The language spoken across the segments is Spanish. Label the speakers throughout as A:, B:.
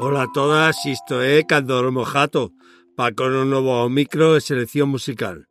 A: Ola a todas, isto é Cando o Mojato, pa con un novo micro de selección musical.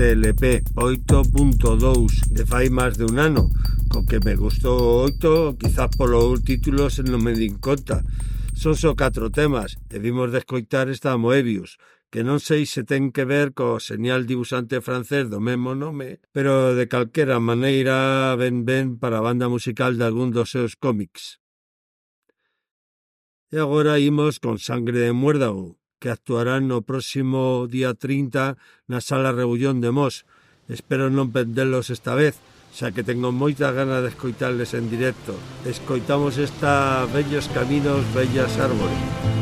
A: este LP 8.2 de fai máis de un ano co que me gustou oito quizás polo título se non me din conta son só catro temas e vimos de escoitar esta Moebius que non sei se ten que ver co señal dibuxante francés do mesmo nome, pero de calquera maneira ben ben para a banda musical de algún dos seus cómics.
B: E agora imos con Sangre de Muérdago, que actuarán no próximo día 30 na Sala Rebullón de Mos. Espero non perderlos esta vez, xa que tengo moitas ganas de escoitarles en directo. Escoitamos esta bellos caminos, bellas árbores.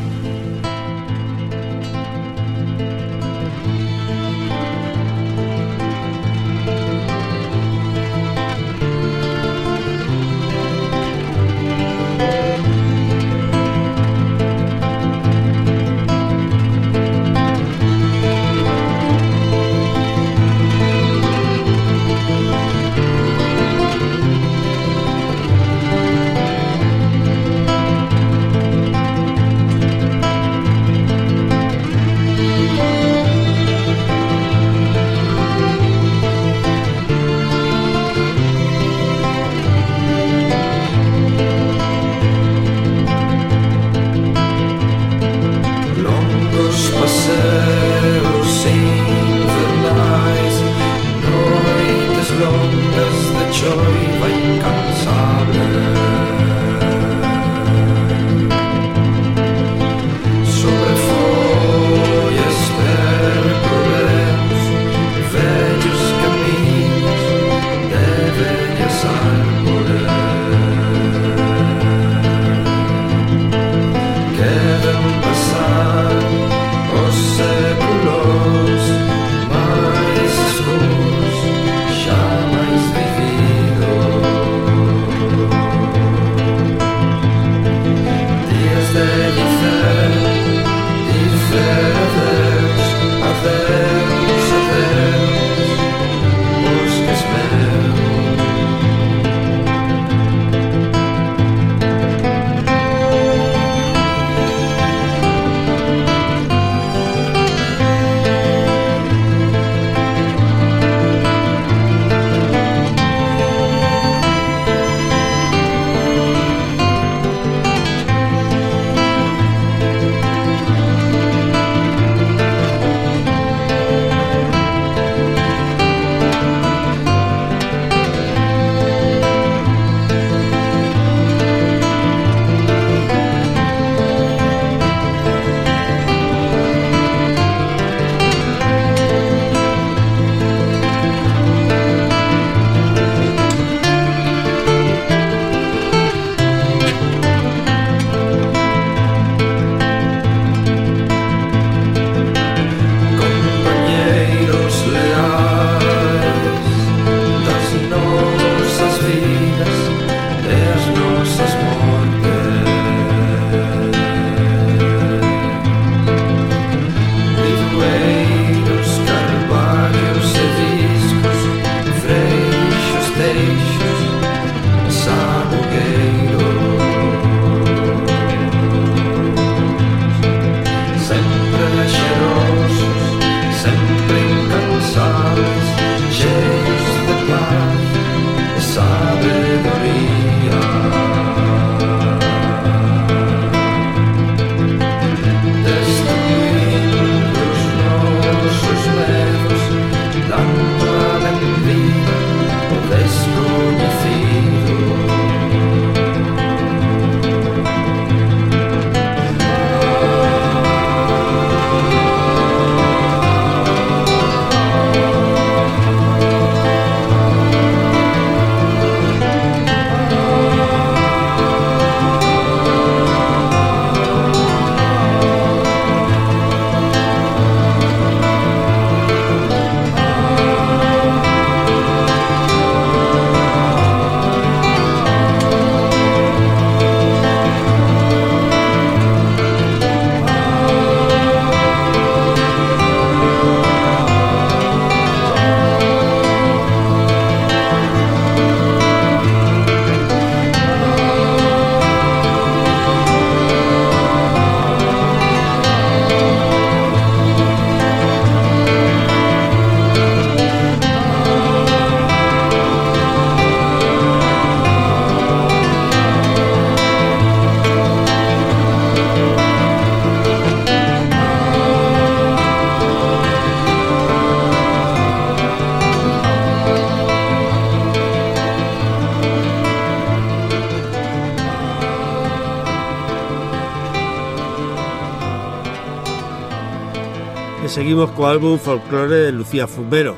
B: Seguimos co álbum Folklore de Lucía Fumero.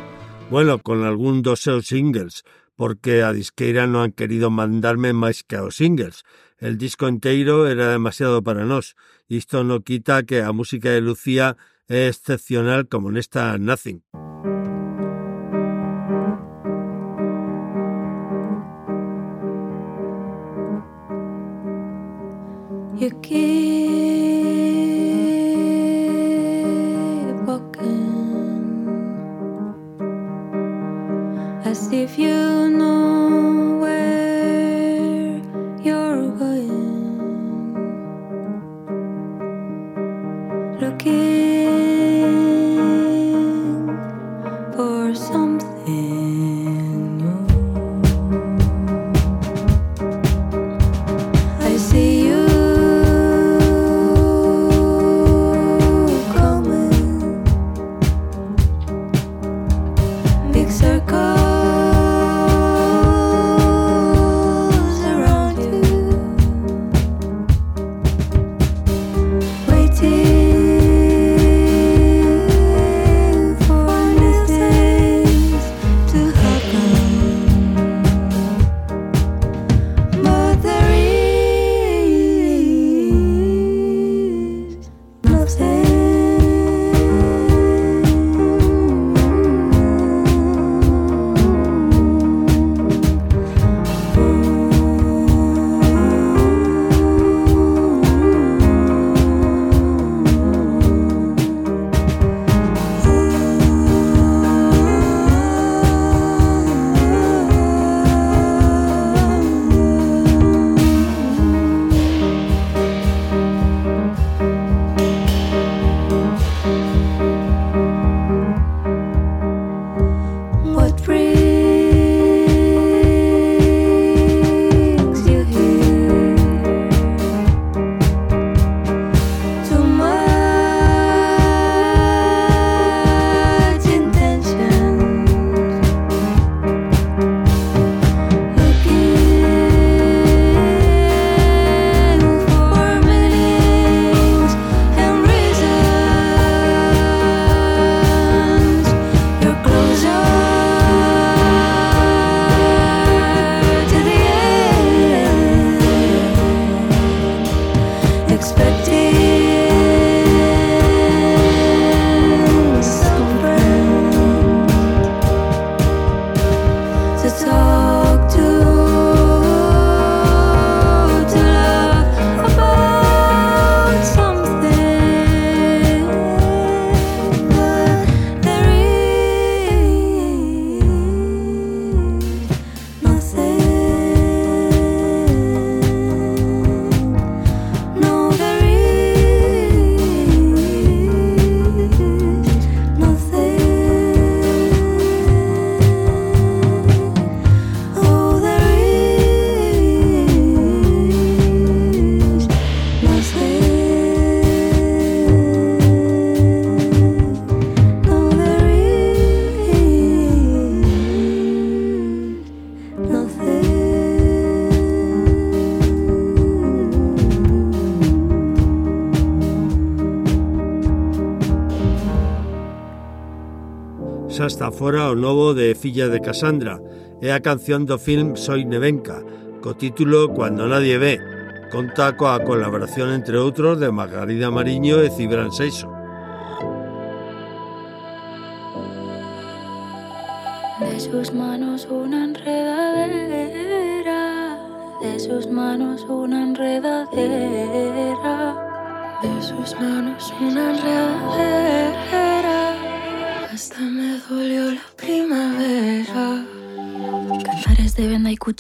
B: Bueno, con algún dos seus singles, porque a disqueira non han querido mandarme máis que aos singles. El disco enteiro era demasiado para nós. Isto non quita que a música de Lucía é excepcional como nesta Nothing.
C: You keep
B: está fora o novo de Filla de Cassandra e a canción do film Soy Nevenka, co título Cuando Nadie Ve. Conta coa colaboración, entre outros, de Margarida Mariño e Cibran Seixo.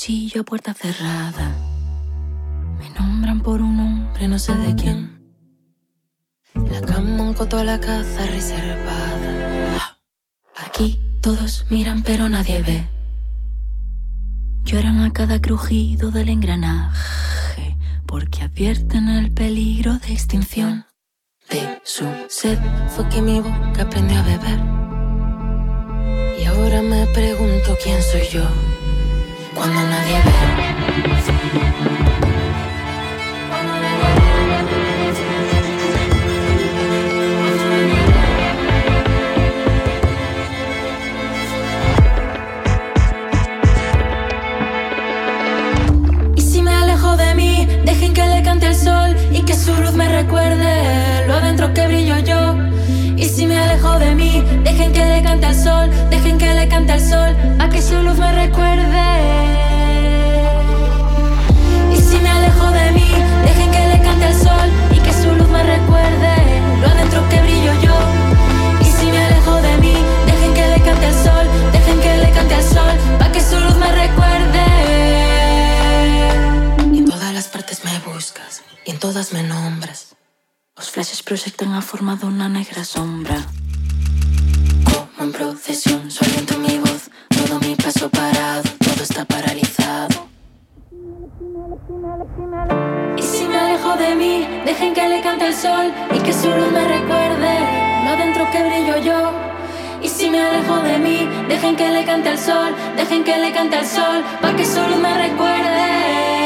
C: Cuchillo a puerta cerrada. Me nombran por un nombre, no sé de quién. La cama un coto a la caza reservada. Aquí todos miran pero nadie ve. Lloran a cada crujido del engranaje porque advierten el peligro de extinción. De su sed fue que mi boca aprendió a beber. Y ahora me pregunto quién soy yo cuando nadie ve.
D: que le cante el sol y que su luz me recuerde lo adentro que brillo yo. Y si me alejo de mí, dejen que le cante al sol, dejen que le cante al sol, a que su luz me recuerde. Y si me alejo de mí, dejen que le cante al sol y que su luz me recuerde lo adentro que brillo yo. Y si me alejo de mí, dejen que le cante al sol, dejen que le cante al sol, para que su luz me recuerde. Y en todas las partes me buscas y en todas me nombras. Los flashes proyectan a forma una negra sombra. Como en procesión, soliento mi voz, todo mi paso parado, todo está paralizado. Y si me alejo de mí, dejen que le cante el sol y que su luz me recuerde lo adentro que brillo yo. Y si me alejo de mí, dejen que le cante el sol, dejen que le cante el sol, para que su luz me recuerde.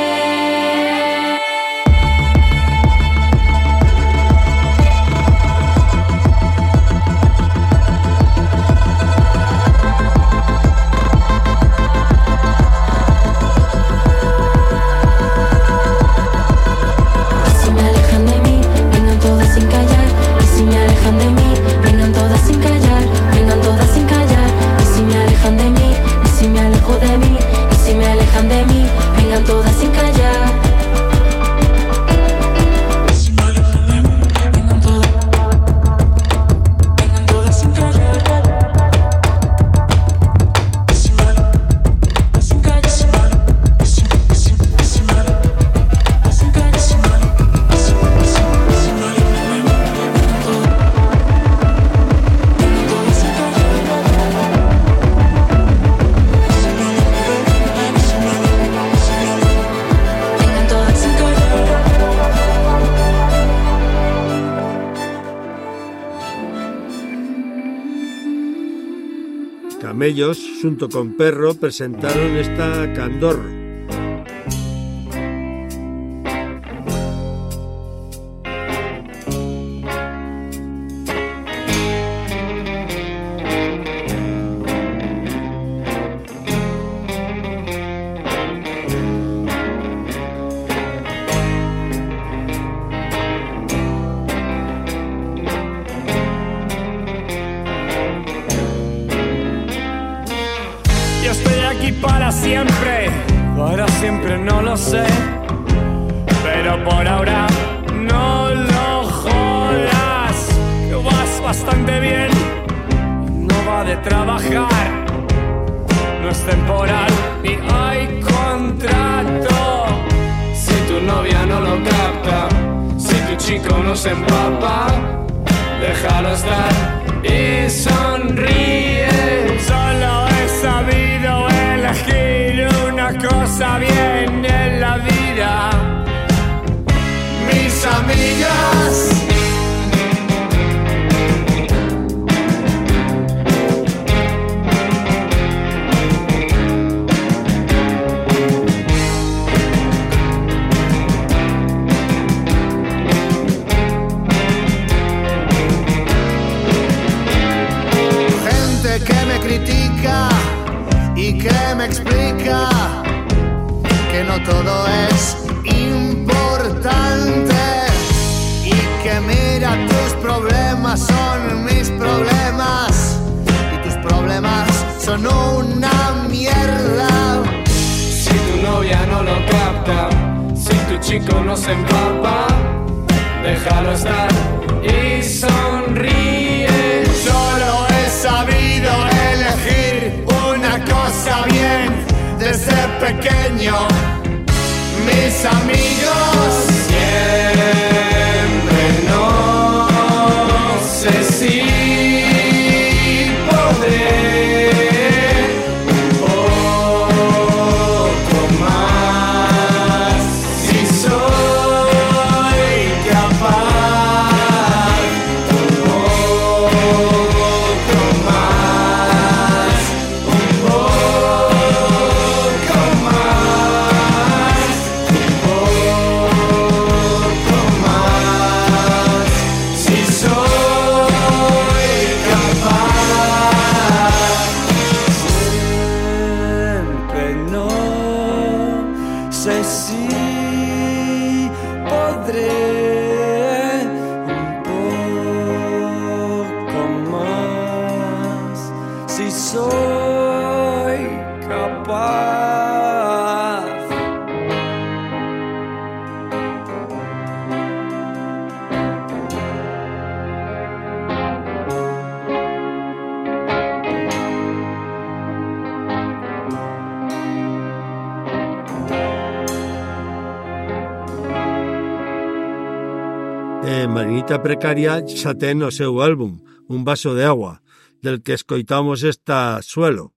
E: Con Perro, presentaron esta Candorro.
F: Messiah. soy capaz.
G: Eh, Marinita Precaria xa ten o seu álbum, Un vaso de agua, del que escoitamos esta suelo.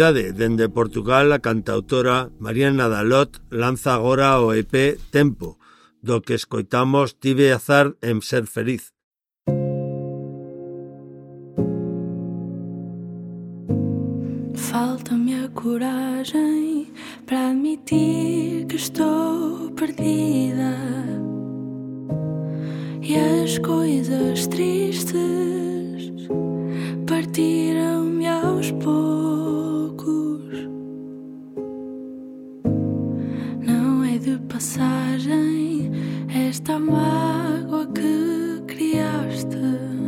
G: novidade, dende Portugal a cantautora Mariana Dalot lanza agora o EP Tempo, do que escoitamos Tive azar en ser feliz.
H: Falta-me a coragem para admitir que estou perdida. E as coisas tristes partiram-me aos poucos. Passagem esta mágoa que criaste.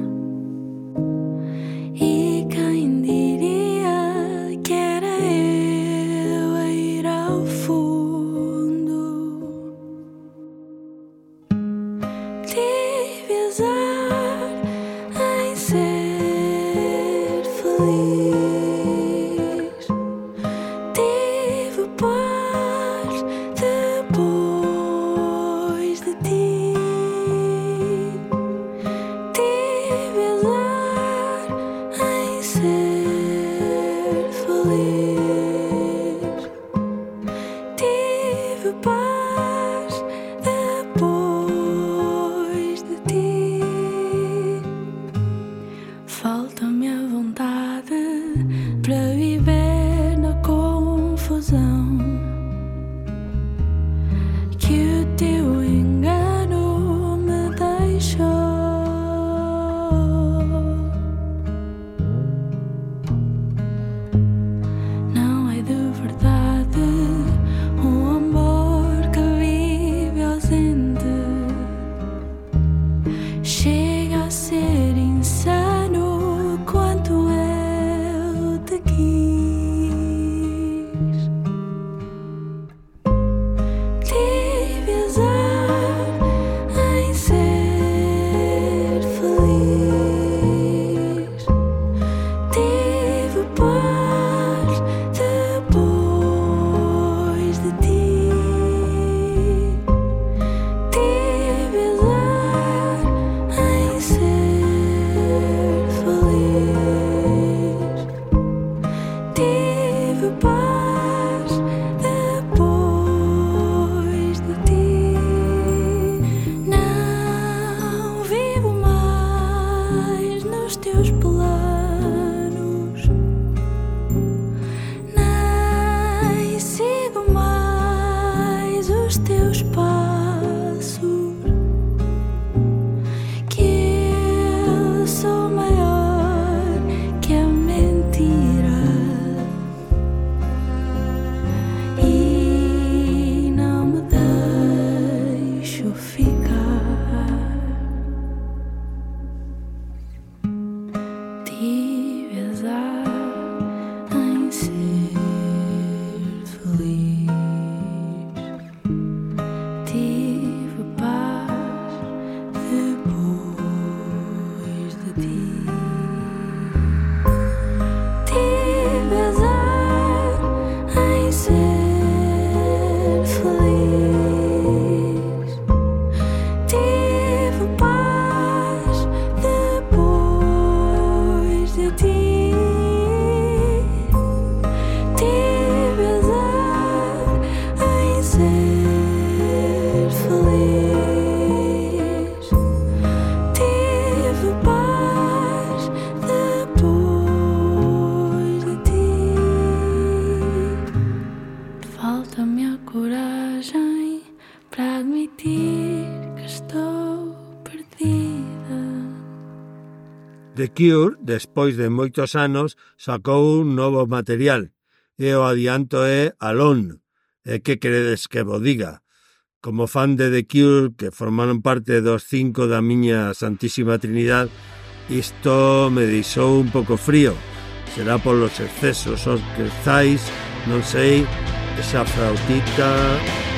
H: The
B: Cure, despois de moitos anos, sacou un novo material, e o adianto é Alone, e que credes que vos diga? Como fan de The Cure, que formaron parte dos cinco da miña Santísima Trinidad, isto me deixou un pouco frío. Será polos excesos os que estáis, non sei, esa frautita...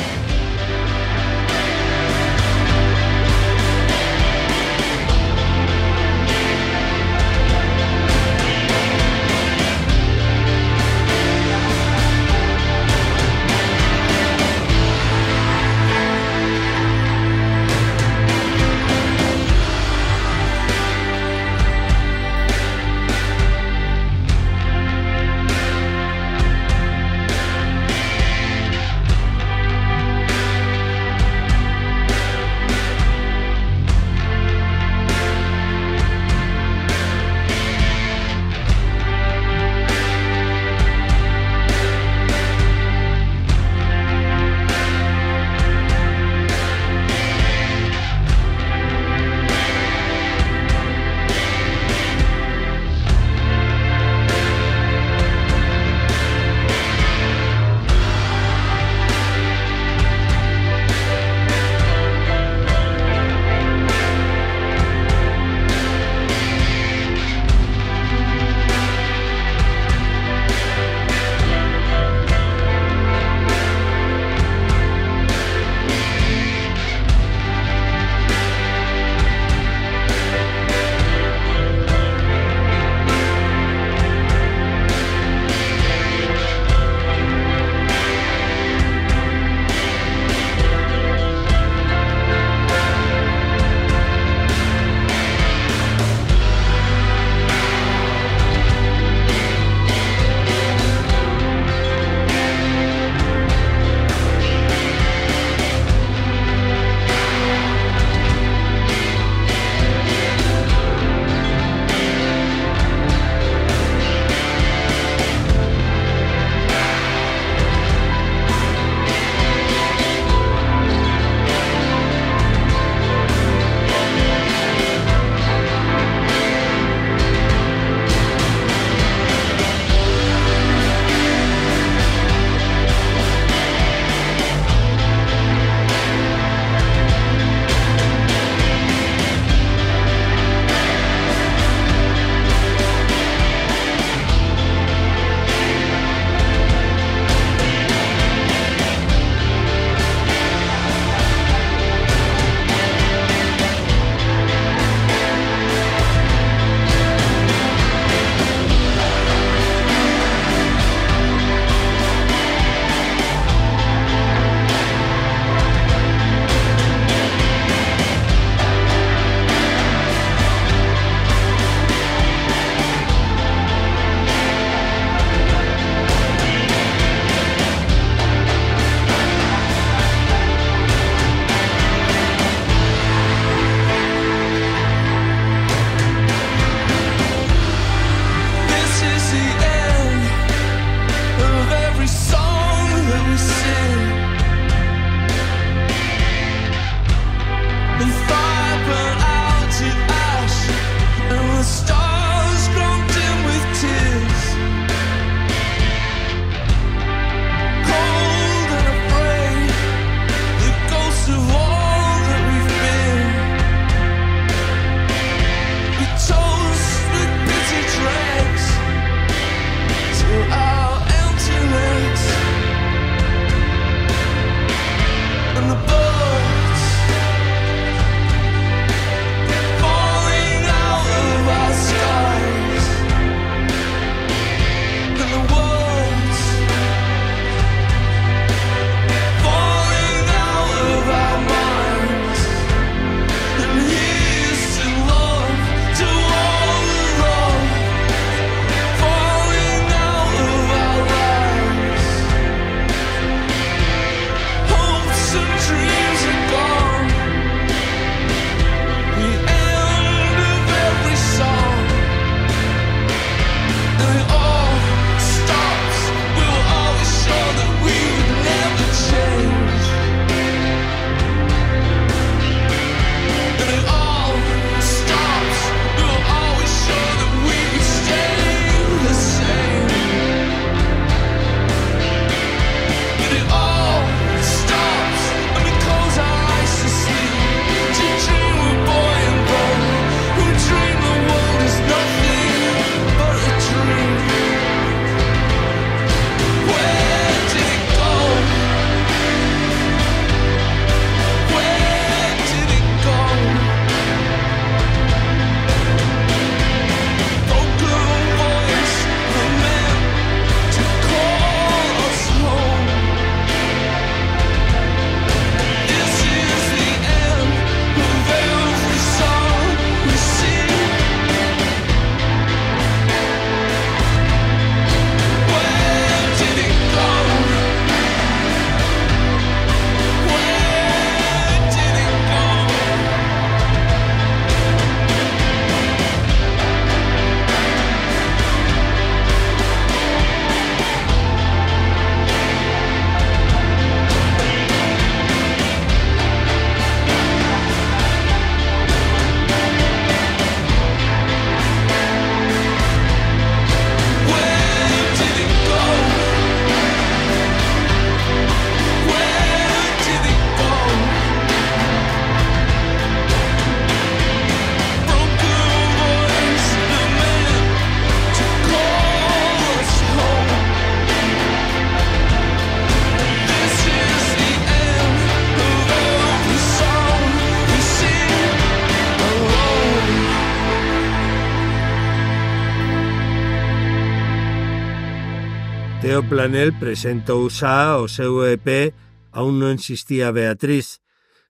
I: Leo Planel presentou xa o seu EP Aún non existía Beatriz,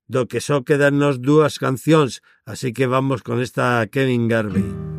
I: do que só quedan nos dúas cancións, así que vamos con esta Kevin Garvey.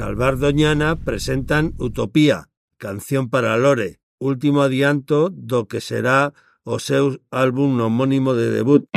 I: Salvar Doñana presentan Utopía, canción para Lore, último adianto do que será o seu álbum homónimo de debut.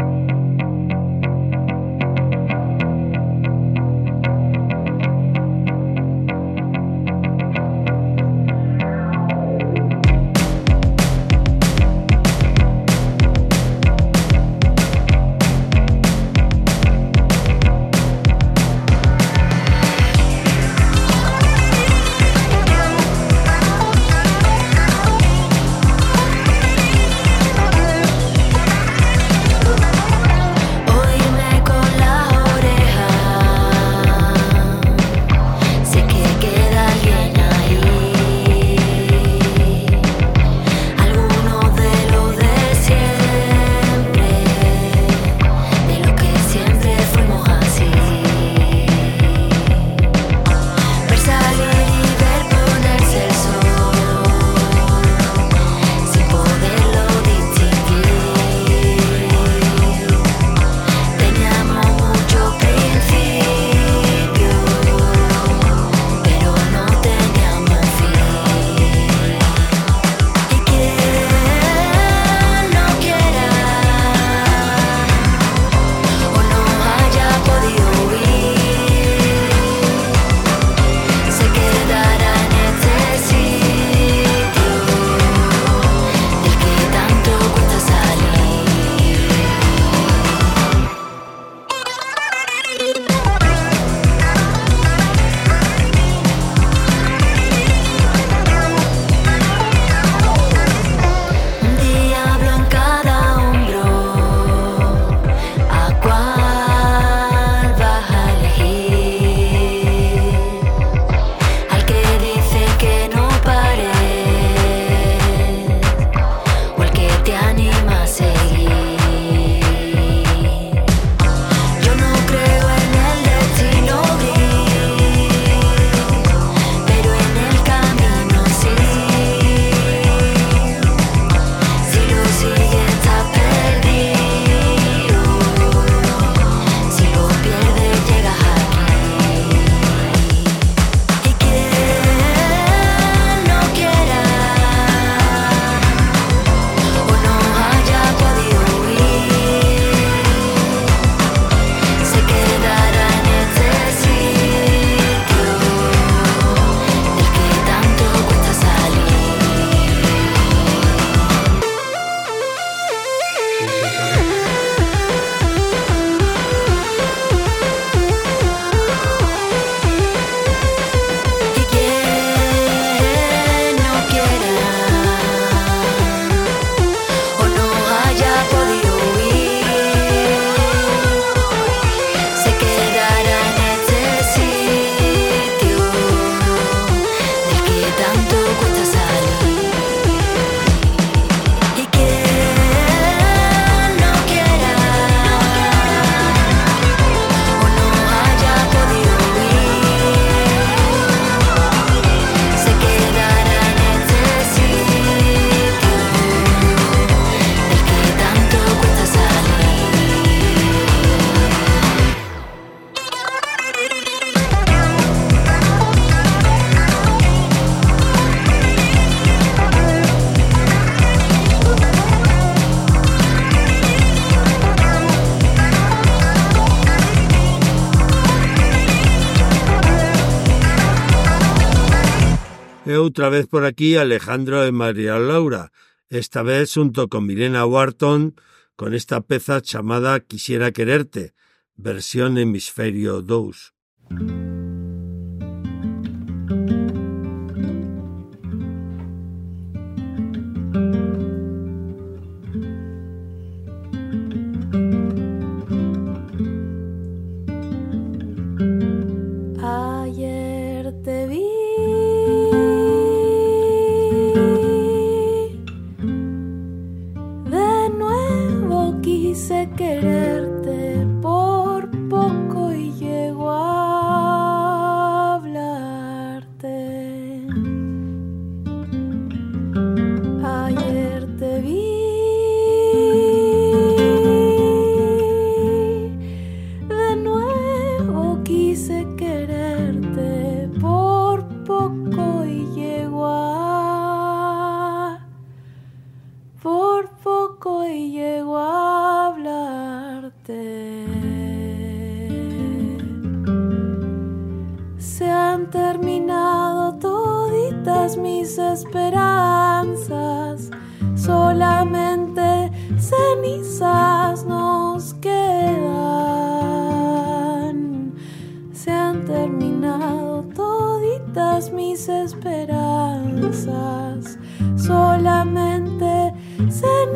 H: Outra vez por aquí Alejandro e María Laura, esta vez junto con Milena Wharton con esta peza chamada Quisiera quererte, versión hemisferio 2.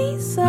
B: pensa.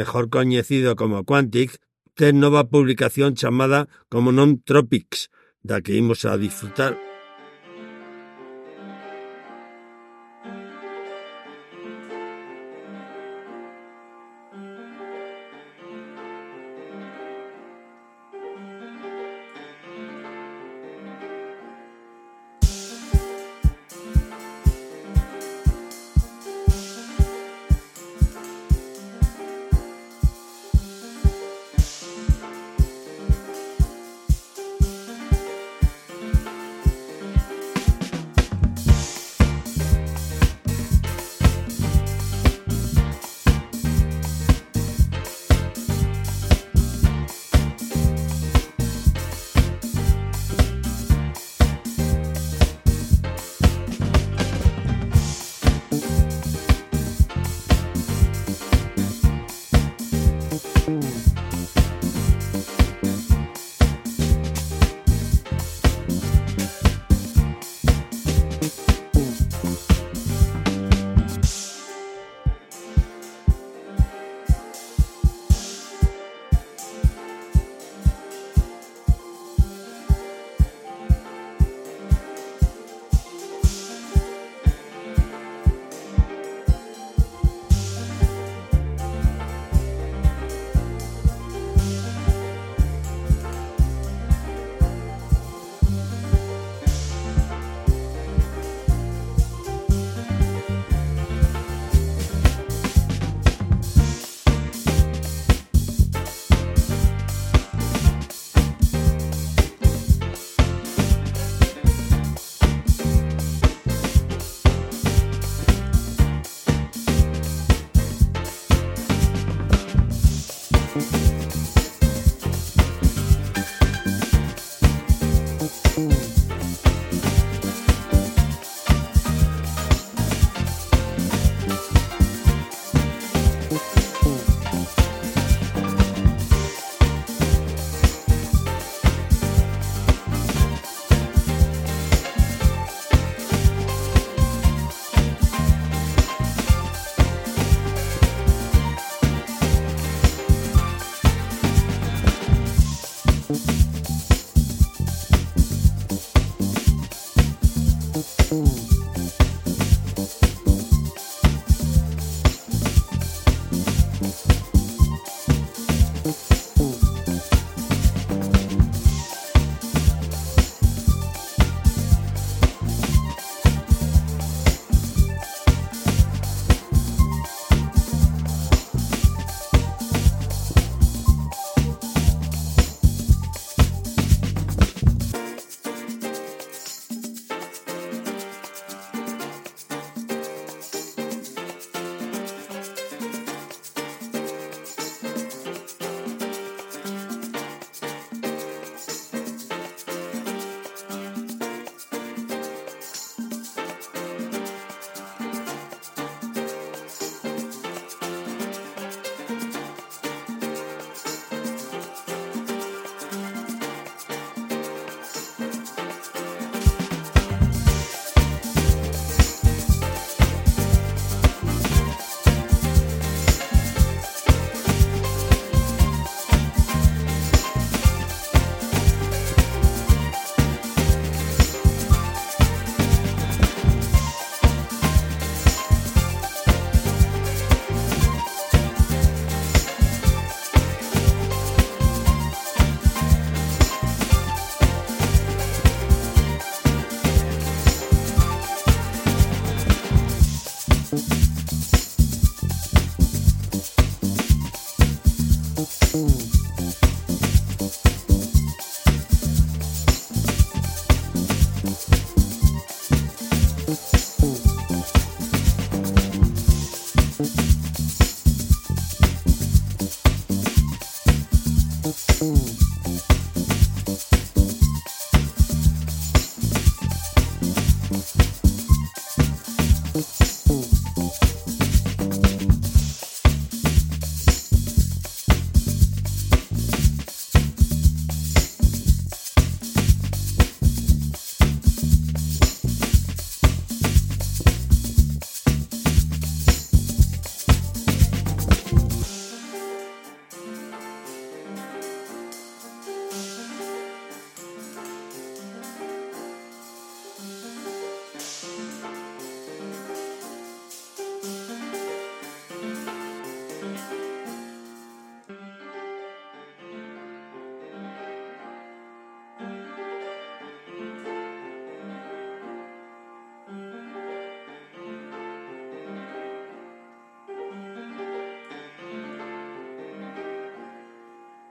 B: mejor coñecido como Quantic, ten nova publicación chamada como Non Tropics, da que imos a disfrutar.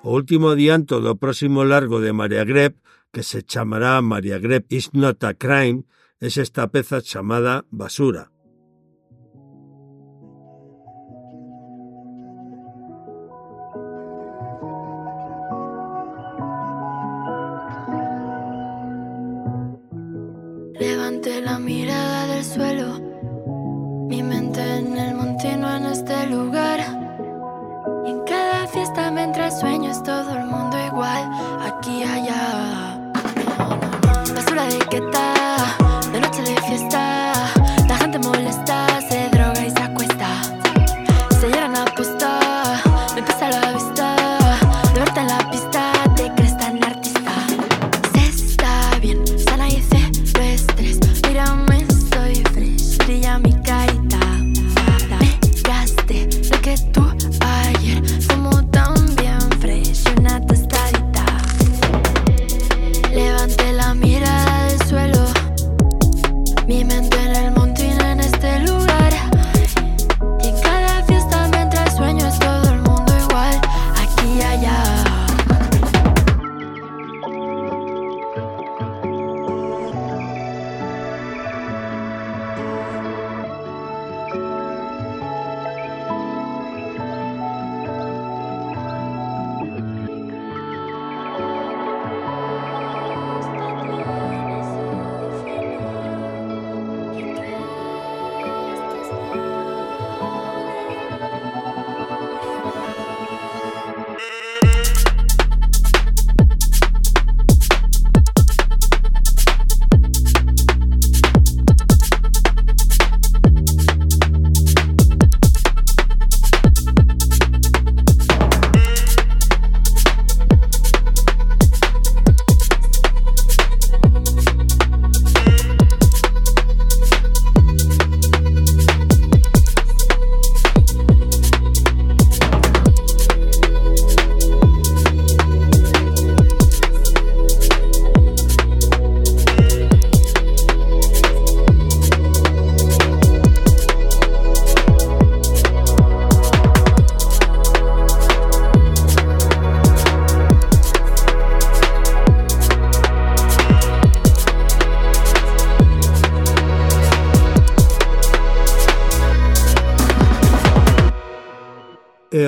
B: O último adianto do próximo largo de María Greb, que se chamará María Greb is not a crime, es esta peza chamada Basura.
D: Levante la mirada del suelo, mi mente en el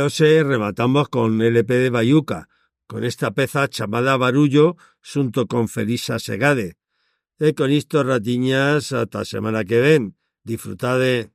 B: hoxe rematamos con LP de Bayuca, con esta peza chamada Barullo xunto con Felisa Segade. E con isto, ratiñas, ata a semana que ven. Disfrutade.